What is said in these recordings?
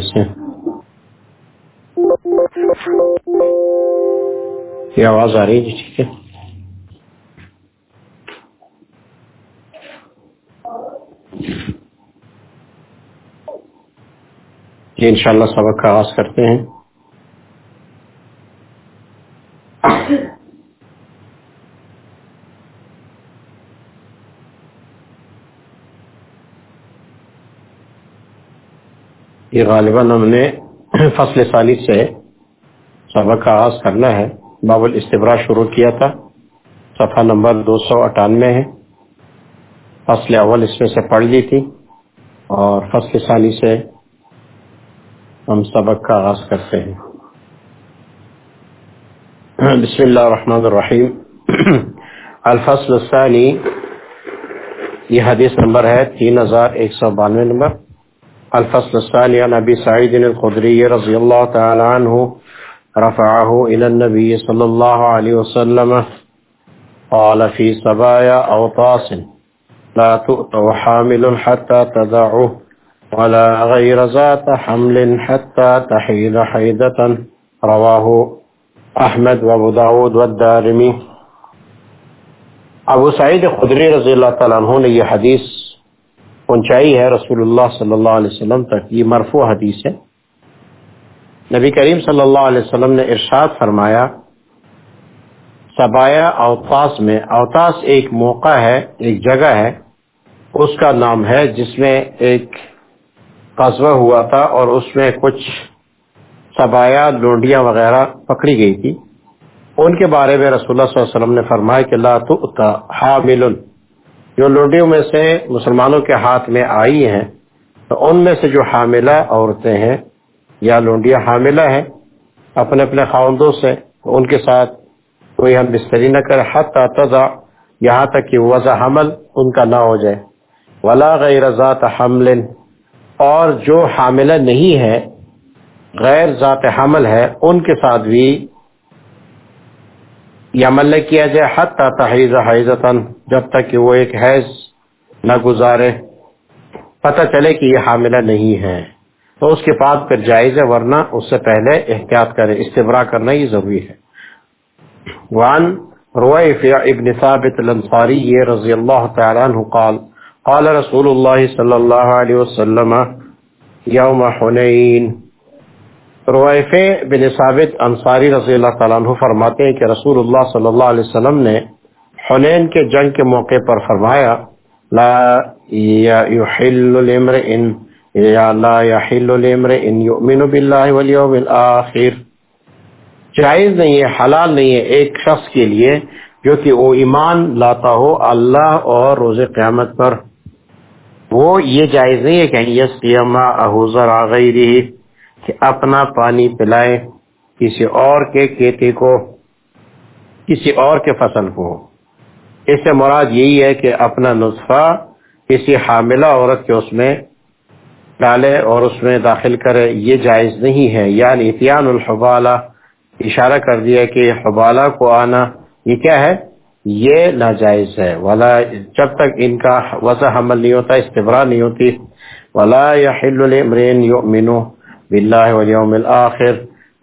سے۔ یہ آواز آ رہی ہے جی ٹھیک ہے۔ جی انشاءاللہ سبق کا آغاز کرتے ہیں۔ یہ غالباً ہم نے فصل ثالث سے سبق کا آغاز کرنا ہے۔ باب الاستبرا شروع کیا تھا۔ صفحہ نمبر دو سو اٹھانوے ہے۔ فصل اول اس میں سے پڑھ لی تھی اور فصل ثانی سے ہم سبق کا آغاز کرتے ہیں۔ بسم اللہ الرحمن الرحیم۔ الفصل الثانی، یہ حدیث نمبر ہے تین ہزار ایک سو بانوے نمبر۔ الفصل الثاني عن أبي سعيد الخدري رضي الله تعالى عنه رفعه إلى النبي صلى الله عليه وسلم قال في سبايا أو طاس لا تؤتوا حامل حتى تدعه ولا غير ذات حمل حتى تحيد حيدة. رواه أحمد وابو داود والدارمي. ابو سعید خدری رضی اللہ تعالیٰ عنہ نے یہ حدیث پہنچائی ہے رسول اللہ صلی اللہ علیہ وسلم تک، یہ مرفوع حدیث ہے۔ نبی کریم صلی اللہ علیہ وسلم نے ارشاد فرمایا، سبایا اوتاس میں، اوتاس ایک موقع ہے، ایک جگہ ہے، اس کا نام ہے جس میں ایک قصبہ ہوا تھا اور اس میں کچھ سبایا، لونڈیاں وغیرہ پکڑی گئی تھی۔ ان کے بارے میں رسول اللہ صلی اللہ علیہ وسلم نے فرمایا کہ لا تو حامل جو لونڈیوں میں سے مسلمانوں کے ہاتھ میں آئی ہیں، تو ان میں سے جو حاملہ عورتیں ہیں، یا لونڈیاں حاملہ ہیں، اپنے اپنے خاندوں سے ان کے ساتھ کوئی ہم بستری نہ کرے حتی تضع یہاں تک کہ وضع حمل ان کا نہ ہو جائے۔ ولا غیر ذات حمل، اور جو حاملہ نہیں ہے، غیر ذات حمل ہے، ان کے ساتھ بھی یہ عمل نہ کیا جائے حتی تحیز حیزتاً جب تک کہ وہ ایک حیض نہ گزارے۔ پتہ چلے کہ یہ حاملہ نہیں ہے۔ تو اس کے بعد پھر جائز ہے، ورنہ اس سے پہلے احتیاط کرے استبرا کرنا یہ ضروری ہے۔ وان رویفع ابن ثابت الانصاری یہ رضی اللہ تعالی عنہ قال قال رسول اللہ صلی اللہ علیہ وسلم، یوم حنین رویف بن ثابت انصاری رضی اللہ تعالیٰ عنہ فرماتے ہیں کہ رسول اللہ صلی اللہ علیہ وسلم نے حنین کے جنگ کے موقع پر فرمایا، لا يحل الامرئ یا لا يحل الامرئ يؤمن بالله واليوم الاخر جائز نہیں ہے، حلال نہیں ہے ایک شخص کے لیے جو کہ وہ ایمان لاتا ہو اللہ اور روز قیامت پر۔ وہ یہ جائز نہیں ہے کہ یس قیامہ احوزر آغیری کہ اپنا پانی پلائے، کسی اور کے کھیتی کو، کسی اور کے فصل کو۔ اس سے مراد یہی ہے کہ اپنا نسخہ کسی حاملہ عورت کے اس میں ڈالے اور اس میں داخل کرے، یہ جائز نہیں ہے۔ یعنی اتیان الحبالہ، اشارہ کر دیا کہ حبالہ کو آنا، یہ کیا ہے؟ یہ ناجائز ہے۔ ولا، جب تک ان کا وضع حمل نہیں ہوتا، استبرا نہیں ہوتی، ولا يحل باللہ والیوم الاخر،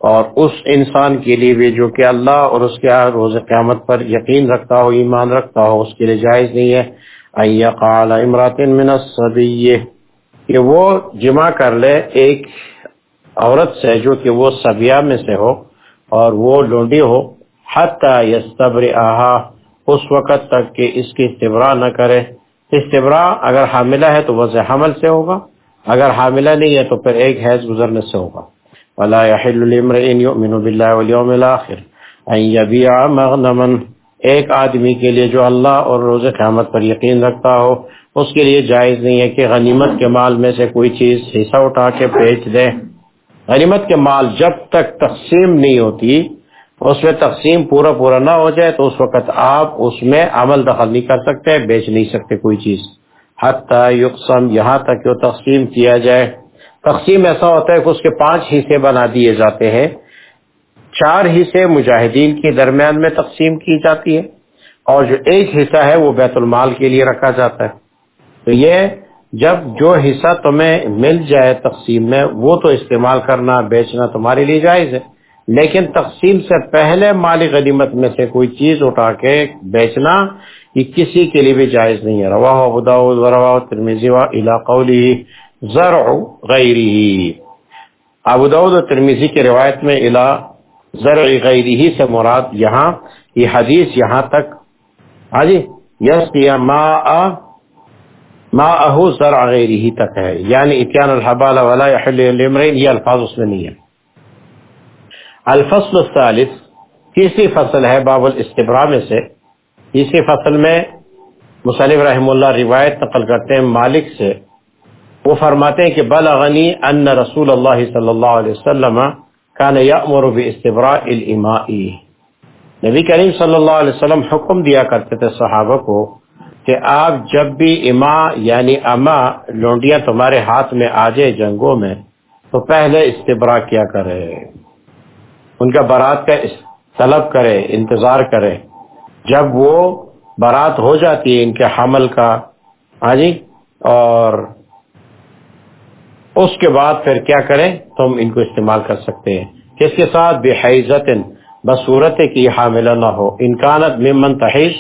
اور اس انسان کے لیے بھی جو کہ اللہ اور اس کے روز قیامت پر یقین رکھتا ہو، ایمان رکھتا ہو، اس کے لیے جائز نہیں ہے۔ قال امرات من الصبی، کہ وہ جمع کر لے ایک عورت سے جو کہ وہ سبیہ میں سے ہو اور وہ لونڈی ہو، حتی یستبرئہا، اس وقت تک کہ اس کی استبراء نہ کرے۔ استبراء اگر حاملہ ہے تو وضع حمل سے ہوگا۔ اگر حاملہ نہیں ہے تو پھر ایک حیض گزرنے سے ہوگا۔ ولا يحل لامرئ يؤمن بالله واليوم الاخر ان يبيع مغنما۔ ایک آدمی کے لیے جو اللہ اور روز قیامت پر یقین رکھتا ہو، اس کے لیے جائز نہیں ہے کہ غنیمت کے مال میں سے کوئی چیز حصہ اٹھا کے بیچ دے۔ غنیمت کے مال جب تک تقسیم نہیں ہوتی، اس میں تقسیم پورا پورا نہ ہو جائے تو اس وقت آپ اس میں عمل دخل نہیں کر سکتے، بیچ نہیں سکتے کوئی چیز۔ حتی یقسم، یہاں تک کہ تقسیم کیا جائے۔ تقسیم ایسا ہوتا ہے کہ اس کے پانچ حصے بنا دیے جاتے ہیں۔ چار حصے مجاہدین کے درمیان میں تقسیم کی جاتی ہے اور جو ایک حصہ ہے وہ بیت المال کے لیے رکھا جاتا ہے۔ تو یہ جب جو حصہ تمہیں مل جائے تقسیم میں، وہ تو استعمال کرنا، بیچنا تمہارے لیے جائز ہے۔ لیکن تقسیم سے پہلے مالی غنیمت میں سے کوئی چیز اٹھا کے بیچنا یہ کسی کے لیے بھی جائز نہیں ہے۔ روا ابو داود و روا ترمیزی و علاقولی زرع غیری ابو داود و ترمیزی کی روایت میں الا زرع غیری سے مراد یہاں، یہ حدیث یہاں تک۔ ہاں جی یس ما ما اہو زرع غیری ہی تک ہے۔ یعنی اتیان الحبال ولا يحل الامرین یہ الفاظ اس میں نہیں ہے۔ الفصل الثالث، تیسری فصل ہے باب الاستبراء میں سے۔ تیسری فصل میں مصنف رحم اللہ روایت نقل کرتے ہیں، مالک سے۔ وہ فرماتے ہیں کہ بلغنی ان رسول اللہ صلی اللہ علیہ وسلم کان یأمر باستبراء الامائی نبی کریم صلی اللہ علیہ وسلم حکم دیا کرتے تھے صحابہ کو کہ آپ جب بھی اما یعنی اما لونڈیاں تمہارے ہاتھ میں آ جائے جنگوں میں، تو پہلے استبرا کیا کرے۔ ان کا بارات کا طلب کرے، انتظار کرے۔ جب وہ بارات ہو جاتی ہے ان کے حمل کا ہاں جی؟ اور اس کے بعد پھر کیا کریں؟ تم ان کو استعمال کر سکتے ہیں۔ کس کے ساتھ؟ بے حیضت بصورت کی حاملہ نہ ہو۔ انکانت ممن تحیض۔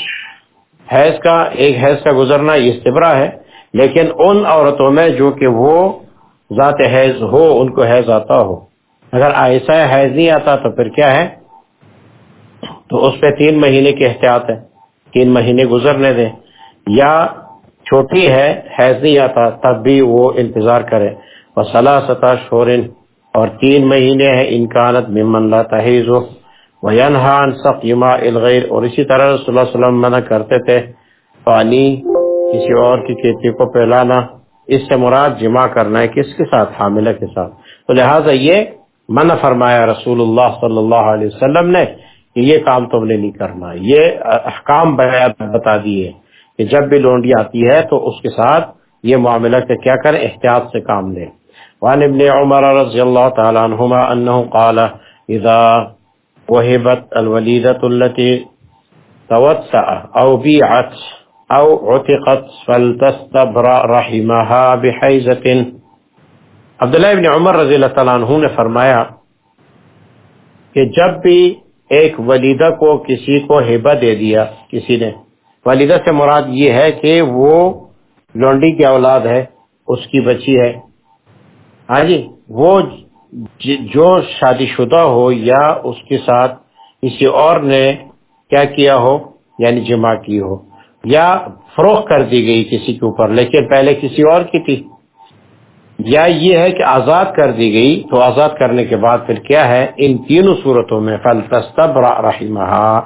حیض کا، ایک حیض کا گزرنا یہ استبرا ہے، لیکن ان عورتوں میں جو کہ وہ ذات حیض ہو، ان کو حیض آتا ہو۔ اگر ایسا حیض نہیں آتا تو پھر کیا ہے؟ تو اس پہ تین مہینے کی احتیاط ہے، تین مہینے گزرنے دیں۔ یا چھوٹی ہے، حیض نہیں آتا، تب بھی وہ انتظار کرے۔ وہ صلاح سطح شورن اور تین مہینے ہے انکانت ممن لا تحیز وینہان سخت یما الغیر اور اسی طرح رسول اللہ علیہ وسلم منع کرتے تھے، پانی کسی اور کی کھیتی کو پھیلانا، اس سے مراد جمع کرنا ہے، کس کے ساتھ؟ حاملہ کے ساتھ۔ تو لہٰذا یہ منع فرمایا رسول اللہ صلی اللہ علیہ وسلم نے کہ یہ کام تم نے نہیں کرنا۔ یہ احکام بتا دیے کہ جب بھی لونڈی آتی ہے تو اس کے ساتھ یہ معاملہ سے کیا کریں، احتیاط سے کام لیں۔ وعن ابن عمر رضی اللہ تعالی عنہما انہو قال، اذا وهبت الوليدة التي توسع أو بيعت أو عتقت فلتستبرأ رحمها بحيزة عبداللہ ابن عمر رضی اللہ تعالیٰ عنہ نے فرمایا کہ جب بھی ایک ولیدہ کو کسی کو ہبہ دے دیا کسی نے۔ ولیدہ سے مراد یہ ہے کہ وہ لونڈی کی اولاد ہے، اس کی بچی ہے۔ ہاں جی وہ جو شادی شدہ ہو یا اس کے ساتھ کسی اور نے کیا کیا ہو یعنی جمع کی ہو، یا فروخت کر دی گئی کسی کے اوپر، لیکن پہلے کسی اور کی تھی۔ یا یہ ہے کہ آزاد کر دی گئی، تو آزاد کرنے کے بعد پھر کیا ہے؟ ان تینوں صورتوں میں فل تستب رحمہ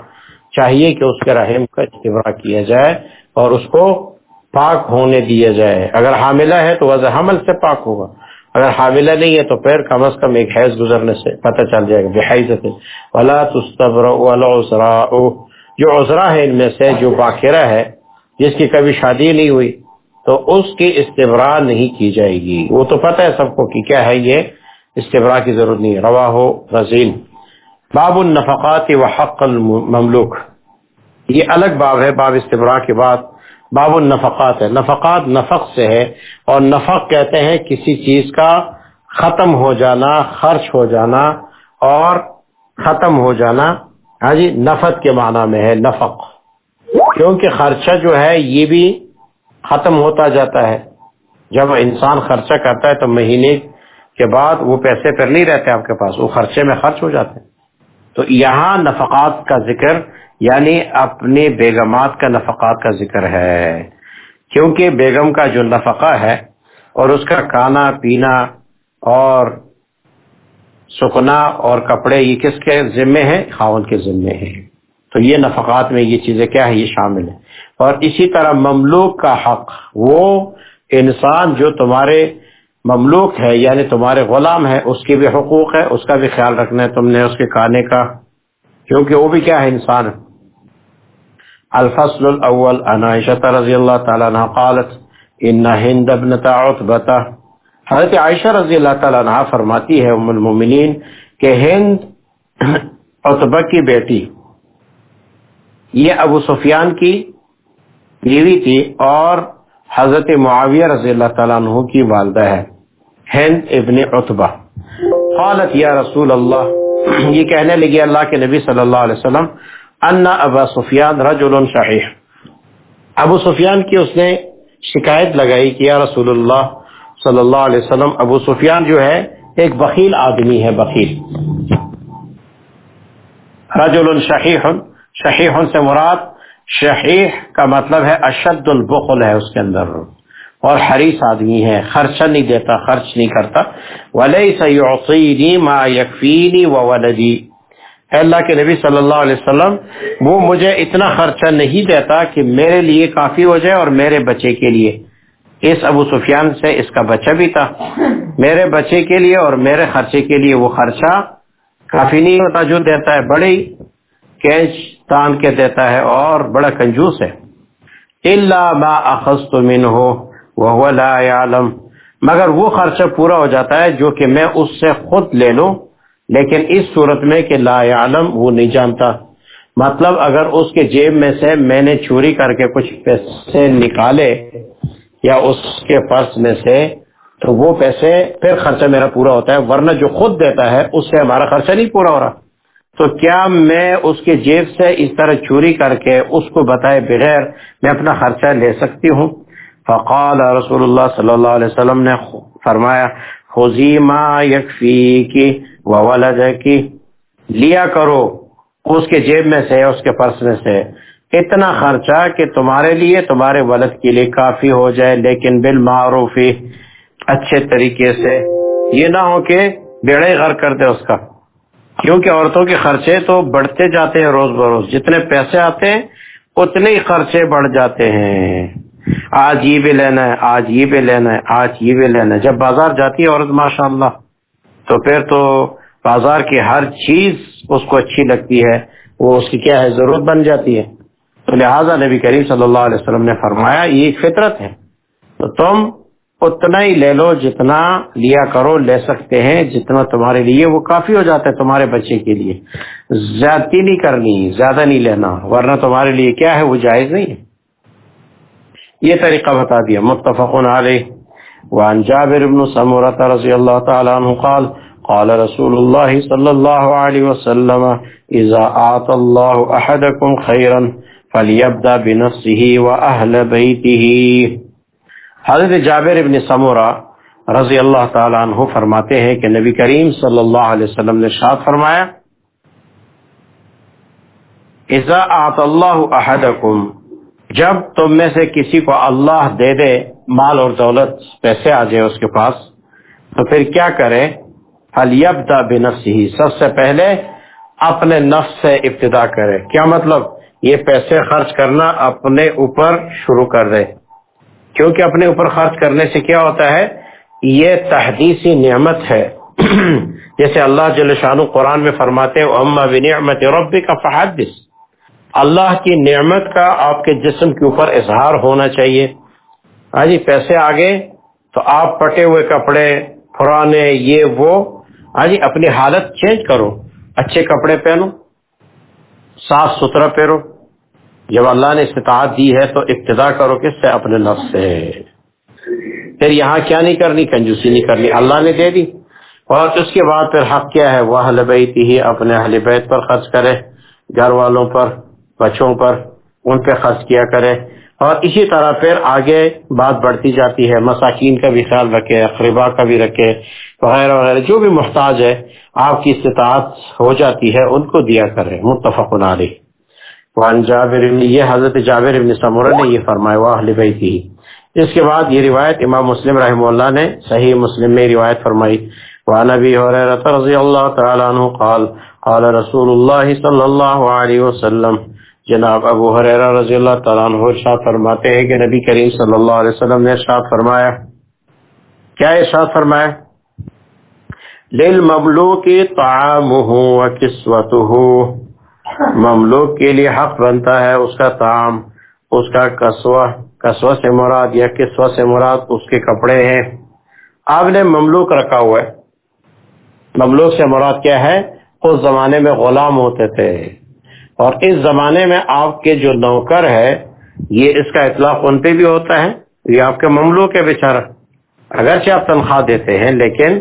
چاہیے کہ اس کے رحم کا استبرا کیا جائے اور اس کو پاک ہونے دیا جائے۔ اگر حاملہ ہے تو وضع حمل سے پاک ہوگا۔ اگر حاملہ نہیں ہے تو پھر کم از کم ایک حیض گزرنے سے پتہ چل جائے گا بحیثت ولا تستبر ولا عذرا جو عذرا ہے ان میں سے، جو باقرہ ہے، جس کی کبھی شادی نہیں ہوئی تو اس کی استبرا نہیں کی جائے گی۔ وہ تو پتہ ہے سب کو کہ کیا ہے یہ۔ استبرا کی ضرورت نہیں روا ہو رزین باب النفقات و حق المملوک۔ یہ الگ باب ہے، باب استبرا کے بعد باب النفقات ہے۔ نفقات نفق سے ہے اور نفق کہتے ہیں کسی چیز کا ختم ہو جانا، خرچ ہو جانا اور ختم ہو جانا۔ ہاں جی نفت کے معنی میں ہے، نفق۔ کیونکہ خرچہ جو ہے، یہ بھی ختم ہوتا جاتا ہے۔ جب انسان خرچہ کرتا ہے تو مہینے کے بعد وہ پیسے پھر نہیں رہتے آپ کے پاس، وہ خرچے میں خرچ ہو جاتے ہیں۔ تو یہاں نفقات کا ذکر یعنی اپنے بیگمات کا نفقات کا ذکر ہے۔ کیونکہ بیگم کا جو نفقہ ہے اور اس کا کھانا، پینا اور سکنا اور کپڑے، یہ کس کے ذمے ہیں؟ خاون کے ذمے ہیں۔ تو یہ نفقات میں یہ چیزیں کیا ہے یہ شامل ہیں۔ اور اسی طرح مملوک کا حق، وہ انسان جو تمہارے مملوک ہے یعنی تمہارے غلام ہے، اس کے بھی حقوق ہے، اس کا بھی خیال رکھنا ہے، تم نے اس کے کھانے کا، کیونکہ وہ بھی کیا ہے، انسان الفصل الاول، عن عائشة رضی اللہ تعالیٰ عنہ قالت، ان ہند ابنت عطبتا حضرت عائشہ رضی اللہ تعالیٰ عنہ فرماتی ہے، ام المومنین کہ ہند عطبہ کی بیٹی، یہ ابو سفیان کی بیوی تھی اور حضرت معاویہ رضی اللہ تعالیٰ عنہ کی والدہ ہے۔ ہند ابن اتبا قالت یا رسول اللہ، یہ کہنے لگی اللہ کے نبی صلی اللہ علیہ وسلم ان ابا سفیان رجل شحیح ابو سفیان کی اس نے شکایت لگائی کہ یا رسول اللہ صلی اللہ علیہ وسلم، ابو سفیان جو ہے، ایک بخیل آدمی ہے، بخیل۔ رجل شحیح شحیح سے مراد شحیح کا مطلب ہے اشد البخل ہے اس کے اندر۔ اور حریص آدمی ہے، خرچہ نہیں دیتا، خرچ نہیں کرتا۔ ولی ما یکفینی و ولدی۔ اللہ کے نبی صلی اللہ علیہ وسلم، وہ مجھے اتنا خرچہ نہیں دیتا کہ میرے لیے کافی ہو جائے اور میرے بچے کے لیے۔ اس ابو سفیان سے اس کا بچہ بھی تھا۔ میرے بچے کے لیے اور میرے خرچے کے لیے وہ خرچہ کافی نہیں ہوتا جو دیتا ہے بڑی کیچ تان کے دیتا ہے اور بڑا کنجوس ہے۔ اللہ ما اخذت منه وهو لا يعلم۔ مگر وہ خرچہ پورا ہو جاتا ہے جو کہ میں اس سے خود لے لوں۔ لیکن اس صورت میں کہ لا يعلم وہ نہیں جانتا۔ مطلب اگر اس کے جیب میں سے میں نے چوری کر کے کچھ پیسے نکالے یا اس کے پرس میں سے، تو وہ پیسے پھر خرچہ میرا پورا ہوتا ہے۔ ورنہ جو خود دیتا ہے، اس سے ہمارا خرچہ نہیں پورا ہو رہا۔ تو کیا میں اس کے جیب سے اس طرح چوری کر کے اس کو بتائے بغیر میں اپنا خرچہ لے سکتی ہوں؟ فقال رسول اللہ صلی اللہ علیہ وسلم نے فرمایا ما یکفی کی وولد کی لیا کرو اس کے جیب میں سے اس کے پرس میں سے۔ اتنا خرچہ کہ تمہارے لیے تمہارے ولد کے لیے کافی ہو جائے، لیکن بالمعروف اچھے طریقے سے۔ یہ نہ ہو کہ بیڑے غر کر دے اس کا۔ کیونکہ عورتوں کے خرچے تو بڑھتے جاتے ہیں روز بروز، جتنے پیسے آتے ہیں، اتنے ہی خرچے بڑھ جاتے ہیں۔ آج یہ بھی لینا ہے، آج یہ بھی لینا ہے، آج یہ بھی لینا ہے۔ جب بازار جاتی ہے عورت ماشاء اللہ تو پھر تو بازار کی ہر چیز اس کو اچھی لگتی ہے، وہ اس کی کیا ہے، ضرورت بن جاتی ہے۔ تو لہٰذا نبی کریم صلی اللہ علیہ وسلم نے فرمایا، یہ ایک فطرت ہے۔ تو تم اتنا ہی لے لو جتنا لیا کرو، لے سکتے ہیں، جتنا تمہارے لیے، وہ کافی ہو جاتا ہے تمہارے بچے کے لیے۔ زیادتی نہیں کرنی، زیادہ نہیں لینا، ورنہ تمہارے لیے کیا ہے، وہ جائز نہیں ہے۔ یہ طریقہ بتا دیا۔ متفق علیہ۔ وعن جابر بن سمورت رضی اللہ تعالی عنہ قال قال رسول اللہ صلی اللہ علیہ وسلم، اذا آت اللہ احدکم خیرا فلیبدا بنفسه واہل بیته حضرت جابر ابن سمورا رضی اللہ تعالیٰ عنہ فرماتے ہیں کہ نبی کریم صلی اللہ علیہ وسلم نے شاد فرمایا، اذا آت اللہ احدکم، جب تم میں سے کسی کو اللہ دے دے، مال اور دولت، پیسے آ جائے اس کے پاس، تو پھر کیا کرے؟ فلیبدا بنفسه، سب سے پہلے اپنے نفس سے ابتدا کرے۔ کیا مطلب؟ یہ پیسے خرچ کرنا اپنے اوپر شروع کر دے۔ کیونکہ اپنے اوپر خرچ کرنے سے کیا ہوتا ہے؟ یہ تحدیثی نعمت ہے۔ جیسے اللہ جل شان قرآن میں فرماتے اما بنعمت ربی کا فحدث اللہ کی نعمت کا آپ کے جسم کے اوپر اظہار ہونا چاہیے۔ ہاں جی پیسے آگے، تو آپ پٹے ہوئے کپڑے، پرانے، یہ، وہ ہاں جی اپنی حالت چینج کرو۔ اچھے کپڑے پہنو، صاف ستھرا پہنو۔ جب اللہ نے استطاعت دی ہے تو ابتدا کرو کس سے اپنے نفس سے۔ پھر یہاں کیا نہیں کرنی؟ کنجوسی نہیں کرنی۔ اللہ نے دے دی۔ اور اس کے بعد پھر حق کیا ہے؟ وہ اہل بیت ہی اپنے اہل بیت پر خرچ کرے، گھر والوں پر، بچوں پر ان پہ خرچ کیا کرے۔ اور اسی طرح پھر آگے بات بڑھتی جاتی ہے۔ مساکین کا بھی خیال رکھے اقربا کا بھی رکھے، وغیرہ وغیرہ۔ جو بھی محتاج ہے، آپ کی استطاعت ہو جاتی ہے، ان کو دیا کرے۔ متفق علیہ۔ وان جابر ابن یہ حضرت جابر ابن سمورہ نے یہ فرمایا، وہ اہل بیت ہی اس کے بعد یہ روایت امام مسلم رحمہ اللہ نے صحیح مسلم میں روایت فرمائی۔ وعن ابی حریرہ رضی اللہ تعالی عنہ قال قال رسول اللہ صلی اللہ علیہ وسلم۔ جناب ابو حریرہ رضی اللہ تعالی عنہ ارشاد فرماتے ہیں کہ نبی کریم صلی اللہ علیہ وسلم نے ارشاد فرمایا۔ کیا ارشاد فرمایا؟ للمملوک طعامه وكسوته مملوک کے لیے حق بنتا ہے، اس کا تعام اس کا کسوا کسوا سے مراد یا کسوا سے مراد اس کے کپڑے ہیں۔ آپ نے مملوک رکھا ہوا ہے۔ مملوک سے مراد کیا ہے؟ اس زمانے میں غلام ہوتے تھے۔ اور اس زمانے میں آپ کے جو نوکر ہے، یہ اس کا اطلاق ان پہ بھی ہوتا ہے۔ یہ آپ کے مملوک ہے بیچارہ اگرچہ آپ تنخواہ دیتے ہیں، لیکن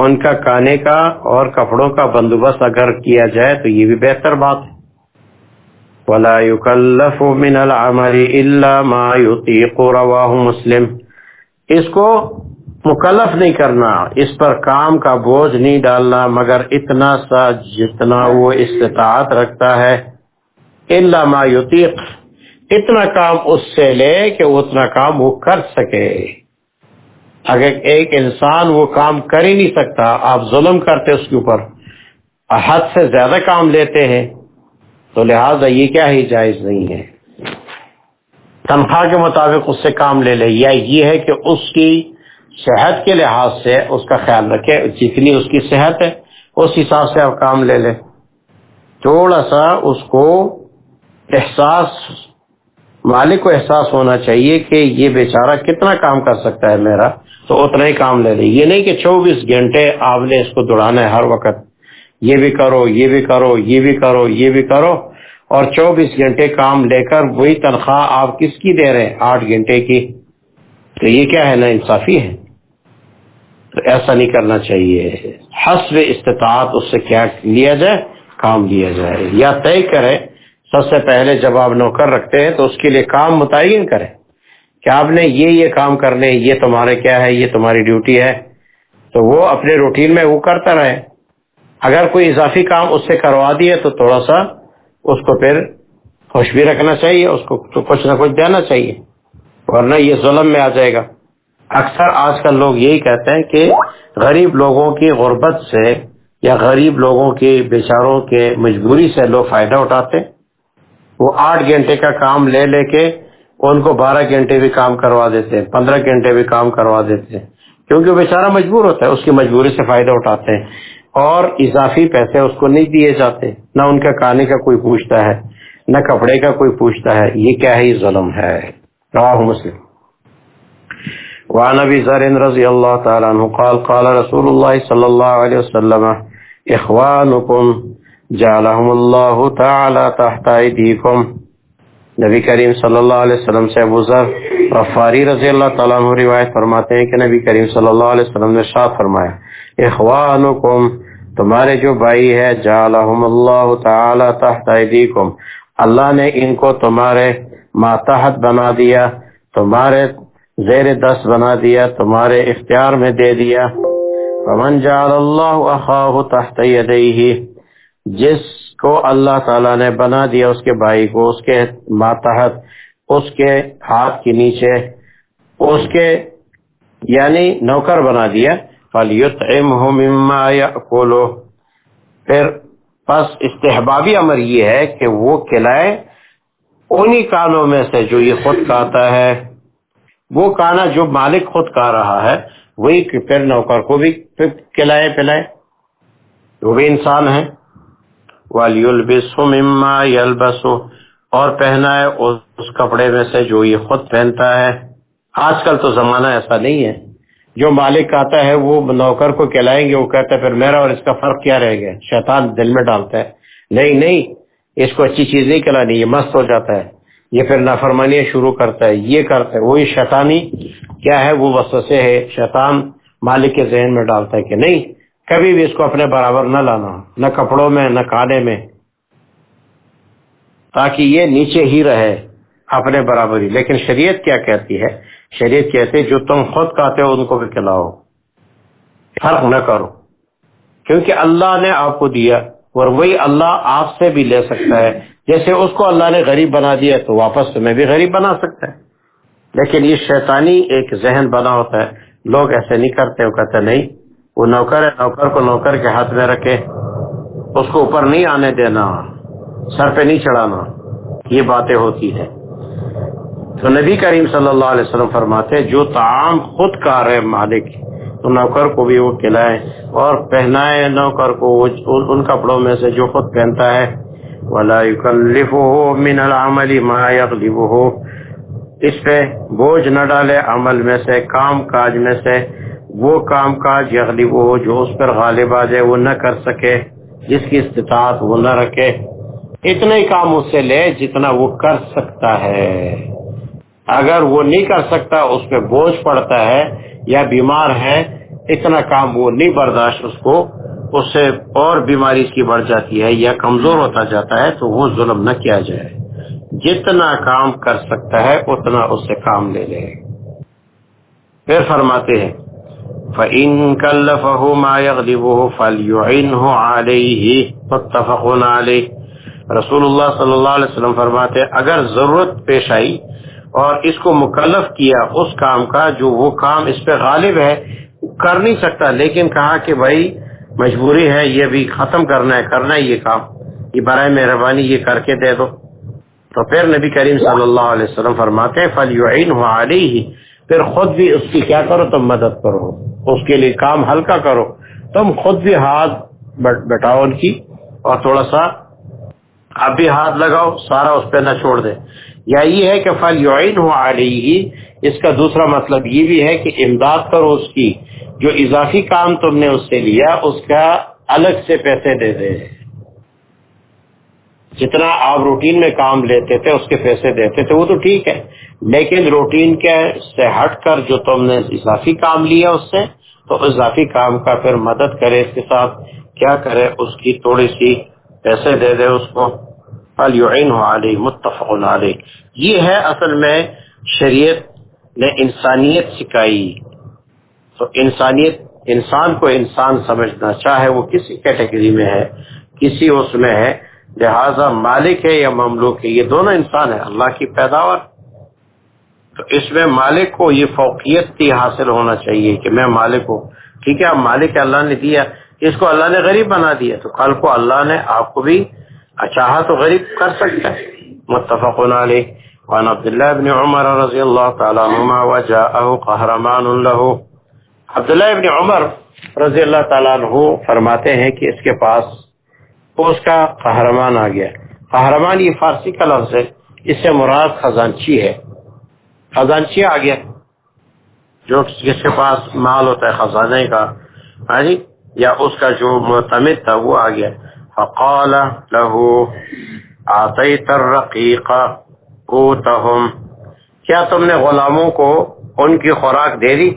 ان کا کھانے کا اور کپڑوں کا بندوبست اگر کیا جائے تو یہ بھی بہتر بات ہے۔ ولا يكلف من العمل الا ما يطيق رواه مسلم۔ اس کو مکلف نہیں کرنا، اس پر کام کا بوجھ نہیں ڈالنا، مگر اتنا سا جتنا وہ استطاعت رکھتا ہے۔ الا ما يطيق۔ اتنا کام اس سے لے کہ اتنا کام وہ کر سکے۔ اگر ایک انسان وہ کام کر ہی نہیں سکتا، آپ ظلم کرتے اس کے اوپر، حد سے زیادہ کام لیتے ہیں، تو لہٰذا یہ کیا ہی جائز نہیں ہے۔ تنخواہ کے مطابق اس سے کام لے لے، یا یہ ہے کہ اس کی صحت کے لحاظ سے اس کا خیال رکھے، جتنی اس کی صحت ہے، اس حساب سے آپ کام لے لیں تھوڑا سا اس کو احساس مالک کو احساس ہونا چاہیے کہ یہ بیچارہ کتنا کام کر سکتا ہے میرا، تو اتنا ہی کام لے لے۔ یہ نہیں کہ چوبیس گھنٹے آپ نے اس کو دوڑانا ہے ہر وقت۔ یہ بھی کرو، یہ بھی کرو، یہ بھی کرو، یہ بھی کرو۔ اور چوبیس گھنٹے کام لے کر وہی تنخواہ آپ کس کی دے رہے ہیں؟ آٹھ گھنٹے کی۔ تو یہ کیا ہے؟ نا انصافی ہے۔ تو ایسا نہیں کرنا چاہیے۔ حسب استطاعت اس سے کیا لیا جائے؟ کام لیا جائے۔ یا طے کرے سب سے پہلے جب آپ نوکر رکھتے ہیں تو اس کے لیے کام متعین کریں کہ آپ نے یہ یہ کام کرنے یہ تمہارے کیا ہے، یہ تمہاری ڈیوٹی ہے۔ تو وہ اپنے روٹین میں وہ کرتا رہے۔ اگر کوئی اضافی کام اس سے کروا دیے تو تھوڑا سا اس کو پھر خوش بھی رکھنا چاہیے، اس کو تو کچھ نہ کچھ دینا چاہیے، ورنہ یہ ظلم میں آ جائے گا۔ اکثر آج کل لوگ یہی کہتے ہیں کہ غریب لوگوں کی غربت سے یا غریب لوگوں کی بیچاروں کے مجبوری سے لوگ فائدہ اٹھاتے ہیں۔ وہ آٹھ گھنٹے کا کام لے لے کے ان کو بارہ گھنٹے بھی کام کروا دیتے ہیں، پندرہ گھنٹے بھی کام کروا دیتے ہیں۔ کیونکہ وہ بیچارہ مجبور ہوتا ہے، اس کی مجبوری سے فائدہ اٹھاتے ہیں۔ اور اضافی پیسے اس کو نہیں دیے جاتے، نہ ان کا کھانے کا کوئی پوچھتا ہے، نہ کپڑے کا کوئی پوچھتا ہے۔ یہ کیا ہے ظلم ہے۔ رواہ مسلم۔ وعن ابي ذر رضي الله تعالى عنه قال قال رسول الله صلى الله عليه وسلم اخوانكم جعلهم الله تعالى تحت ايديكم نبی کریم صلی اللہ علیہ وسلم سے ابو ذر غفاری رضی اللہ تعالیٰ عنہ روایت فرماتے ہیں کہ نبی کریم صلی اللہ علیہ وسلم نے شاد فرمایا، اخوانکم، تمہارے جو بھائی ہے جعلہم اللہ تعالی تحت ایدیکم۔ اللہ نے ان کو تمہارے ماتحت بنا دیا، تمہارے زیر دست بنا دیا، تمہارے اختیار میں دے دیا۔ فمن جعل اللہ اخاہ تحت یدیہ جس کو اللہ تعالی نے بنا دیا اس کے بھائی کو، اس کے ماتحت، اس کے ہاتھ کے نیچے، اس کے یعنی نوکر بنا دیا۔ فَلْيُطْعِمْهُ مِمَّا يَأْكُلُهُ۔ پھر پس استحبابی امر یہ ہے کہ وہ کھلائے۔ انہی کانوں میں سے جو یہ خود کھاتا ہے، وہ کانا جو مالک خود کھا رہا ہے، وہی پھر نوکر کو بھی کھلائے پلائے وہ بھی انسان ہے۔ مِمَّا يَلْبَسُ۔ اور پہنا ہے اس کپڑے میں سے جو یہ خود پہنتا ہے۔ آج کل تو زمانہ ایسا نہیں ہے۔ جو مالک آتا ہے وہ نوکر کو کہلائیں گے، وہ کہتا ہے، پھر میرا اور اس کا فرق کیا رہے گا شیطان دل میں ڈالتا ہے۔ نہیں نہیں، اس کو اچھی چیز نہیں کھلانی یہ مست ہو جاتا ہے۔ یہ پھر نافرمانی شروع کرتا ہے، یہ کرتا ہے۔ وہی شیطانی کیا ہے؟ وہ وسوسے ہے۔ شیطان مالک کے ذہن میں ڈالتا ہے کہ نہیں کبھی بھی اس کو اپنے برابر نہ لانا نہ کپڑوں میں، نہ کھانے میں، تاکہ یہ نیچے ہی رہے اپنے برابری۔ لیکن شریعت کیا کہتی ہے؟ شریعت کہتے جو تم خود کہتے ہو، ان کو بھی کھلاؤ۔ فرق نہ کرو۔ کیونکہ اللہ نے آپ کو دیا اور وہی اللہ آپ سے بھی لے سکتا ہے۔ جیسے اس کو اللہ نے غریب بنا دیا تو واپس تمہیں بھی غریب بنا سکتا ہے۔ لیکن یہ شیطانی ایک ذہن بنا ہوتا ہے۔ لوگ ایسے نہیں کرتے، وہ کہتے نہیں وہ نوکر ہے، نوکر کو نوکر کے ہاتھ میں رکھے۔ اس کو اوپر نہیں آنے دینا، سر پہ نہیں چڑھانا۔ یہ باتیں ہوتی ہیں۔ تو نبی کریم صلی اللہ علیہ وسلم فرماتے جو تعام خود کار ہے مالک، تو نوکر کو بھی وہ کھلائے اور پہنائے نوکر کو ان کپڑوں میں سے جو خود پہنتا ہے۔ ولا من العمل ما يغلبه۔ اس پہ بوجھ نہ ڈالے عمل میں سے، کام کاج میں سے۔ وہ کام کاج یغلب ہو جو اس پر غالب آ جائے وہ نہ کر سکے، جس کی استطاعت وہ نہ رکھے۔ اتنے کام اس سے لے جتنا وہ کر سکتا ہے۔ اگر وہ نہیں کر سکتا، اس پہ بوجھ پڑتا ہے یا بیمار ہے، اتنا کام وہ نہیں برداشت اس کو، اس سے اور بیماری اس کی بڑھ جاتی ہے یا کمزور ہوتا جاتا ہے تو وہ ظلم نہ کیا جائے۔ جتنا کام کر سکتا ہے، اتنا اس سے کام لے لے۔ پھر فرماتے ہیں فَإِن كَلَّفَهُ مَا يَغْلِبُهُ فَلْيُعِنْهُ عَلَيْهِ متفقون علیہ رسول اللہ صلی اللہ علیہ وسلم فرماتے ہیں، اگر ضرورت پیش آئی اور اس کو مکلف کیا، اس کام کا جو وہ کام اس پہ غالب ہے، کر نہیں سکتا، لیکن کہا کہ بھائی مجبوری ہے، یہ بھی ختم کرنا ہے کرنا ہے یہ کام، یہ برائے مہربانی یہ کر کے دے دو۔ تو پھر نبی کریم صلی اللہ علیہ وسلم فرماتے ہیں، فَلْيُعِنْهُ عَلَيْهِ پھر خود بھی اس کی کیا کرو تم مدد کرو، اس کے لیے کام ہلکا کرو۔ تم خود بھی ہاتھ بیٹھاؤ ان کی اور تھوڑا سا اب بھی ہاتھ لگاؤ، سارا اس پہ نہ چھوڑ دے یا یہ ہے کہ فل یوئن ہو آ رہی اس کا دوسرا مطلب یہ بھی ہے کہ امداد کرو اس کی۔ جو اضافی کام تم نے اس سے لیا، اس کا الگ سے پیسے دے دے جتنا آپ روٹین میں کام لیتے تھے، اس کے پیسے دیتے تھے، وہ تو ٹھیک ہے۔ لیکن روٹین کے سے ہٹ کر جو تم نے اضافی کام لیا اس سے، تو اضافی کام کا پھر مدد کرے اس کے ساتھ۔ کیا کرے؟ اس کی تھوڑی سی پیسے دے دے اس کو۔ علیہ متفق علیہ یہ ہے اصل میں شریعت نے انسانیت سکھائی۔ تو انسانیت، انسان کو انسان سمجھنا چاہے وہ کسی کیٹیگری میں ہے، کسی اس میں ہے۔ لہذا مالک ہے یا مملوک ہے، یہ دونوں انسان ہے اللہ کی پیداوار۔ تو اس میں مالک کو یہ فوقیت حاصل ہونا چاہیے کہ میں مالک ہوں۔ ٹھیک ہے اب مالک اللہ نے دیا، اس کو اللہ نے غریب بنا دیا، تو کل کو اللہ نے آپ کو بھی چاہا تو غریب کر سکتا ہے۔ متفق علیہ۔ وعن عبد الله بن عمر رضی اللہ تعالی عنہما وجاءه قهرمان له۔ عبد الله بن عمر رضی اللہ تعالی عنہ فرماتے ہیں کہ اس کے پاس اس کا قہرمان آ گیا۔ قہرمان یہ فارسی کا لفظ ہے۔ اس سے مراد خزانچی ہے۔ خزانچی آ گیا۔ جو جس کے پاس مال ہوتا ہے خزانے کا ہاں جی یا اس کا جو معتمد تھا، وہ آ گیا۔ فقال له، آتیت الرقیق قوتهم۔ کیا تم نے غلاموں کو ان کی خوراک دے دی؟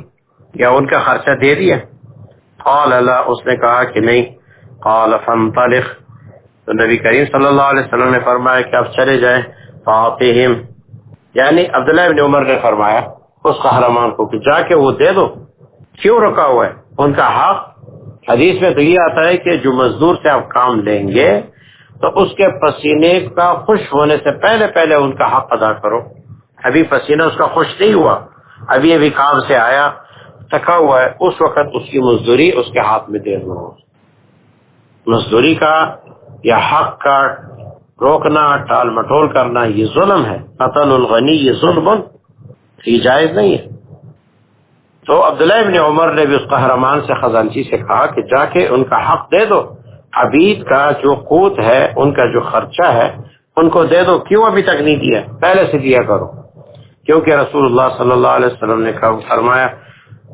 یا ان کا خرچہ دے دیا؟ قال لا، اس نے کہا کہ نہیں۔ قال فانطلق۔ تو نبی کریم صلی اللہ علیہ وسلم نے فرمایا کہ اب چلے جائیں فاطہم یعنی عبداللہ ابن عمر نے فرمایا، اس قہرمان کو کہ جا کے وہ دے دو۔ کیوں رکا ہوا ہے؟ ان کا حق۔ حدیث میں تو یہ آتا ہے کہ جو مزدور سے آپ کام لیں گے، تو اس کے پسینے کا خوش ہونے سے پہلے پہلے ان کا حق ادا کرو۔ ابھی پسینہ اس کا خوش نہیں ہوا۔ ابھی ابھی کام سے آیا، تھکا ہوا ہے۔ اس وقت اس کی مزدوری اس کے ہاتھ میں دے دو۔ مزدوری کا یا حق کا روکنا، ٹال مٹول کرنا، یہ ظلم ہے۔ قتل الغنی، یہ ظلم یہ جائز نہیں ہے۔ تو عبداللہ ابن عمر نے بھی اس قہرمان سے، خزانچی سے کہا کہ جا کے ان کا حق دے دو۔ عبید کا جو قوت ہے، ان کا جو خرچہ ہے، ان کو دے دو۔ کیوں ابھی تک نہیں دیا؟ پہلے سے دیا کرو۔ کیونکہ رسول اللہ صلی اللہ علیہ وسلم نے فرمایا،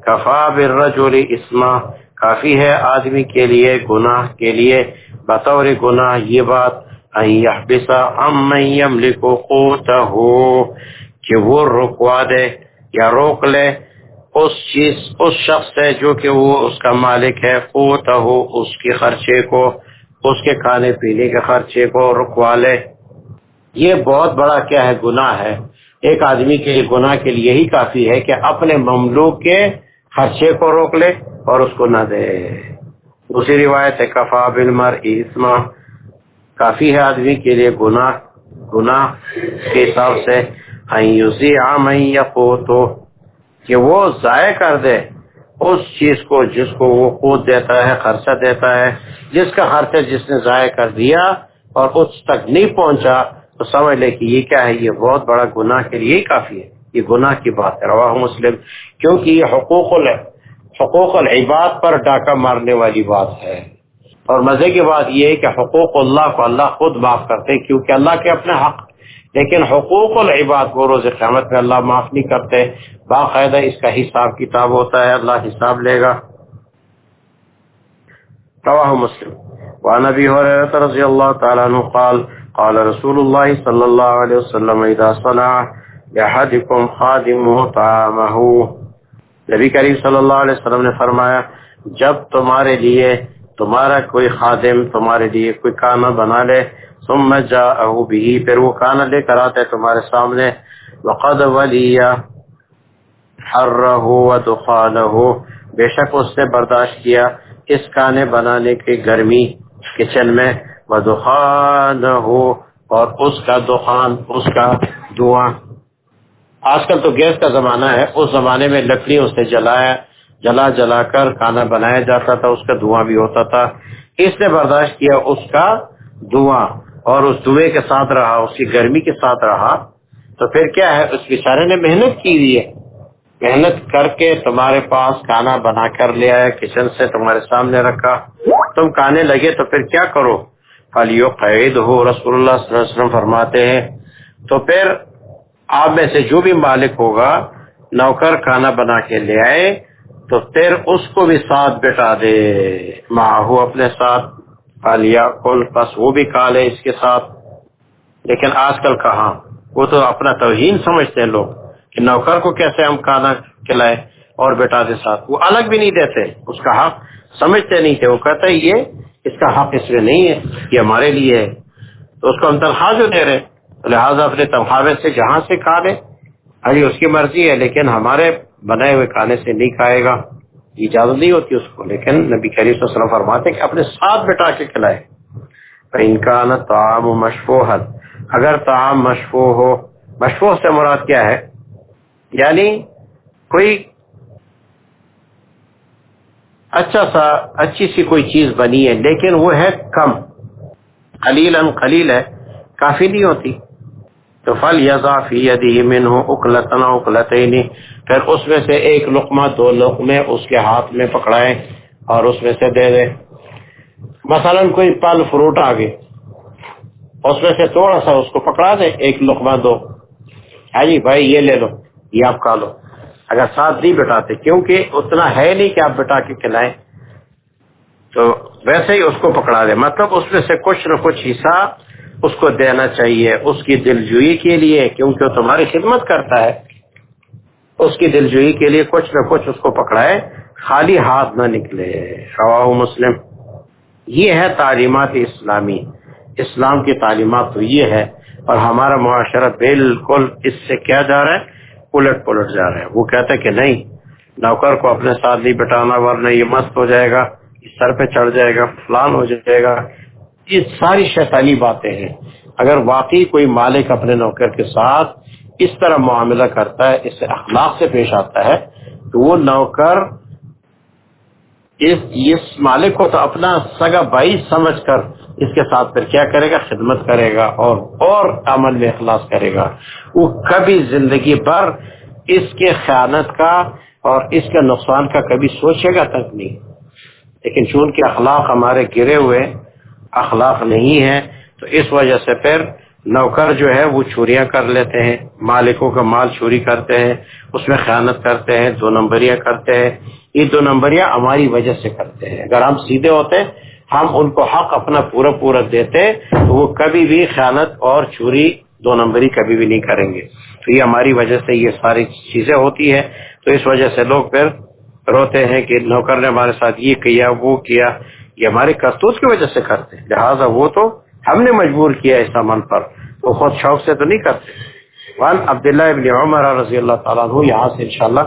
کفا برجوری اسما کافی ہے آدمی کے لیے، گناہ کے لیے۔ بطور گناہ یہ بات کہ وہ رکوا دے یا روک لے۔ اس چیز، اس شخص ہے جو کہ وہ اس کا مالک ہے قوت ہو اس کے خرچے کو، اس کے کھانے پینے کے خرچے کو رکوا لے۔ یہ بہت بڑا کیا ہے، گناہ ہے۔ ایک آدمی کے لیے، گناہ کے لیے یہی کافی ہے کہ اپنے مملوک کے خرچے کو روک لے۔ اور اس کو نہ دے۔ دوسری روایت ہے، کفا بلمر اسما کافی ہے آدمی کے لیے گناہ گناہ کے حساب سے۔ تو کہ وہ ضائع کر دے۔ اس چیز کو جس کو وہ خود دیتا ہے، خرچہ دیتا ہے، جس کا خرچہ جس نے ضائع کر دیا اور اس تک نہیں پہنچا، تو سمجھ لے کہ یہ کیا ہے، یہ بہت بڑا گناہ کے لیے کافی ہے۔ یہ گناہ کی بات ہے۔ روا مسلم، کیونکہ یہ حقوق حقوق العباد پر ڈاکہ مارنے والی بات ہے۔ اور مزے کی بات یہ ہے کہ حقوق اللہ کو اللہ خود معاف کرتے ہیں، کیونکہ اللہ کے اپنے حق۔ لیکن حقوق العباد کو روز قیامت میں اللہ معاف نہیں کرتے۔ باقاعدہ اس کا حساب کتاب ہوتا ہے، اللہ حساب لے گا۔ رواہ مسلم۔ وعن ابی حریرہ رضی اللہ تعالی عنہ قال قال رسول اللہ صلی اللہ علیہ وسلم، اذا صنع لأحدكم خادمه طعامه نبی کریم صلی اللہ علیہ وسلم نے فرمایا، جب تمہارے لیے تمہارا کوئی خادم تمہارے لیے کوئی کانا بنا لے، ثم جاءه به پھر وہ کانا لے کر آتا ہے تمہارے سامنے، وقد ولیا حره ودخانه بے شک اس نے برداشت کیا اس کانے بنانے کی گرمی کچن میں ودخانه اور اس کا دخان، اس کا دعاں۔ آج کل تو گیس کا زمانہ ہے، اس زمانے میں لکڑی اس نے جلایا، جلا جلا کر کھانا بنایا جاتا تھا، اس کا دھواں بھی ہوتا تھا۔ اس نے برداشت کیا؟ اس کا دھواں۔ اور اس دھوئے کے ساتھ رہا، اس کی گرمی کے ساتھ رہا۔ تو پھر کیا ہے؟ اس بیچارے نے محنت کی ہوئی ہے۔ محنت کر کے تمہارے پاس کھانا بنا کر لیا ہے کچن سے تمہارے سامنے رکھا۔ تم کھانے لگے تو پھر کیا کرو؟ فلیو قید ہو رسول اللہ صلی اللہ علیہ وسلم فرماتے ہیں۔ تو پھر آپ میں سے جو بھی مالک ہوگا، نوکر کھانا بنا کے لے آئے، تو پھر اس کو بھی ساتھ بٹا دے۔ ماہو اپنے ساتھ کالیا کل بس وہ بھی کھا لے اس کے ساتھ۔ لیکن آج کل کہاں؟ وہ تو اپنا توہین سمجھتے ہیں لوگ کہ نوکر کو کیسے ہم کھانا کھلائے اور بیٹا دے ساتھ۔ وہ الگ بھی نہیں دیتے۔ اس کا حق سمجھتے نہیں تھے۔ وہ کہتے یہ اس کا حق اس میں نہیں ہے، یہ ہمارے لیے ہے۔ تو اس کو ہم تنخواہ جو دے رہے لہٰذا اپنے تنخواہ سے جہاں سے کھا لے ابھی اس کی مرضی ہے، لیکن ہمارے بنائے ہوئے کھانے سے نہیں کھائے گا۔ اجازت نہیں ہوتی اس کو، لیکن نبی صلی اللہ علیہ وسلم فرماتے کہ اپنے ساتھ بٹا کے کھلائے۔ ان کا نا تعام اگر تعام مشفو ہو، مشفوح سے مراد کیا ہے؟ یعنی کوئی اچھا سا، اچھی سی کوئی چیز بنی ہے، لیکن وہ ہے کم قلیل قلیل ہے، کافی نہیں ہوتی۔ تو فل یزافی اکلتنا اکلتین پھر اس میں سے ایک لقمہ، دو لقمے اس کے ہاتھ میں پکڑائے اور اس میں سے دے دے مثلا کوئی پل فروٹ آ گئے، اس میں سے تھوڑا سا اس کو پکڑا دے ایک لقمہ، دو۔ ہاں جی بھائی، یہ لے لو، یہ آپ کھا لو۔ اگر ساتھ نہیں بٹاتے، کیونکہ اتنا ہے نہیں کہ آپ بٹا کے کھلائیں، تو ویسے ہی اس کو پکڑا دے مطلب اس میں سے کچھ نہ کچھ حصہ اس کو دینا چاہیے اس کی دل جوئی کے لیے، کیونکہ وہ تمہاری خدمت کرتا ہے۔ اس کی دلجوئی کے لیے کچھ نہ کچھ اس کو پکڑائے، خالی ہاتھ نہ نکلے۔ روا مسلم۔ یہ ہے تعلیمات اسلامی۔ اسلام کی تعلیمات تو یہ ہے، اور ہمارا معاشرہ بالکل اس سے کیا جا رہا ہے؟ الٹ پلٹ جا رہا ہے۔ وہ کہتا ہے کہ نہیں، نوکر کو اپنے ساتھ نہیں بٹانا ورنہ یہ مست ہو جائے گا سر پہ چڑھ جائے گا، فلان ہو جائے گا۔ یہ ساری شیطانی باتیں ہیں۔ اگر واقعی کوئی مالک اپنے نوکر کے ساتھ اس طرح معاملہ کرتا ہے، اس سے اخلاق سے پیش آتا ہے، تو وہ نوکر اس اس مالک کو تو اپنا سگا بائی سمجھ کر اس کے ساتھ پھر کیا کرے گا؟ خدمت کرے گا اور اور عمل میں اخلاص کرے گا۔ وہ کبھی زندگی بھر اس کے خیانت کا اور اس کے نقصان کا کبھی سوچے گا تک نہیں۔ لیکن چونکہ اخلاق ہمارے گرے ہوئے اخلاق نہیں ہے، تو اس وجہ سے پھر نوکر جو ہے وہ چوریاں کر لیتے ہیں، مالکوں کا مال چوری کرتے ہیں، اس میں خیانت کرتے ہیں، دو نمبریاں کرتے ہیں، یہ دو نمبریاں ہماری وجہ سے کرتے ہیں۔ اگر ہم سیدھے ہوتے، ہم ان کو حق اپنا پورا پورا دیتے، تو وہ کبھی بھی خیانت اور چوری دو نمبری کبھی بھی نہیں کریں گے۔ تو یہ ہماری وجہ سے یہ ساری چیزیں ہوتی ہے تو اس وجہ سے لوگ پھر روتے ہیں کہ نوکر نے ہمارے ساتھ یہ کیا، وہ کیا۔ یہ ہمارے کرتوت کی وجہ سے کرتے ہیں۔ لہٰذا وہ تو ہم نے مجبور کیا اس عمل پر۔ وہ خود شوق سے تو نہیں کرتے۔ وان عبداللہ ابن عمر رضی اللہ تعالیٰ عنہ یہاں سے انشاءاللہ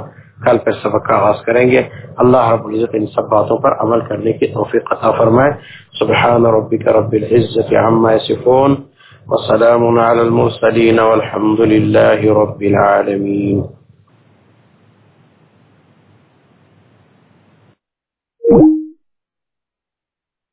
کل پہ سبق کا آغاز کریں گے۔ اللہ رب العزت ان سب باتوں پر عمل کرنے کی توفیق عطا فرمائے۔ سبحان ربک رب العزت عما یصفون۔ وسلام علی المرسلین والحمد للہ رب العالمین۔